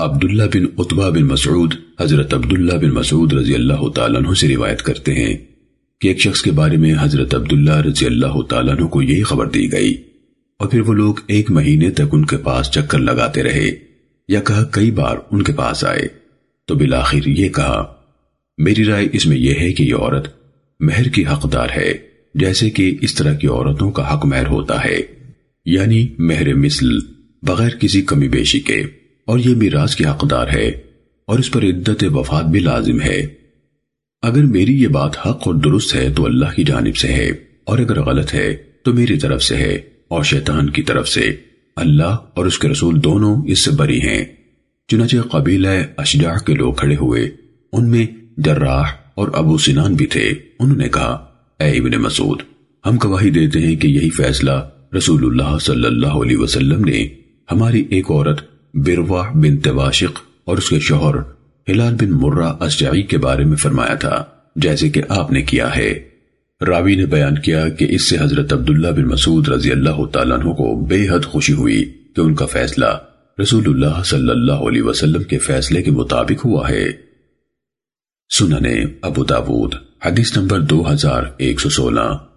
عبداللہ بن عطبہ بن مسعود، حضرت عبداللہ بن مسعود رضی اللہ تعالیٰ عنہ سے روایت کرتے ہیں کہ ایک شخص کے بارے میں حضرت عبداللہ رضی اللہ تعالیٰ عنہ کو یہی خبر دی گئی۔ اور پھر وہ لوگ ایک مہینے تک ان کے پاس چکر لگاتے رہے یا کہا کئی بار ان کے پاس آئے۔ تو بالآخر یہ کہا، میری رائے اس میں یہ ہے کہ یہ عورت مہر کی حقدار ہے، جیسے کہ اس طرح کی عورتوں کا حق مہر ہوتا ہے یعنی مہر مثل، بغیر کسی کمی بیشی کے۔ اور یہ میراث کی حقدار ہے اور اس پر عدت وفات بھی لازم ہے۔ اگر میری یہ بات حق اور درست ہے تو اللہ کی جانب سے ہے، اور اگر غلط ہے تو میری طرف سے ہے، اور شیطان کی طرف سے۔ اللہ اور اس کے رسول دونوں اس سے بری ہیں۔ چنانچہ قبیلہ اشجاع کے لوگ کھڑے ہوئے، ان میں جراح اور ابو سنان بھی تھے۔ انہوں نے کہا، اے ابن مسعود، ہم گواہی دیتے ہیں کہ یہی فیصلہ رسول اللہ صلی اللہ علیہ وسلم نے ہماری ایک عورت برواح بن تباشق اور اس کے شوہر ہلال بن مرہ اشجعی کے بارے میں فرمایا تھا، جیسے کہ آپ نے کیا ہے۔ راوی نے بیان کیا کہ اس سے حضرت عبداللہ بن مسعود رضی اللہ تعالیٰ عنہ کو بے حد خوشی ہوئی کہ ان کا فیصلہ رسول اللہ صلی اللہ علیہ وسلم کے فیصلے کے مطابق ہوا ہے۔ سننے ابو داود، حدیث نمبر دو ہزار ایک سو سولہ۔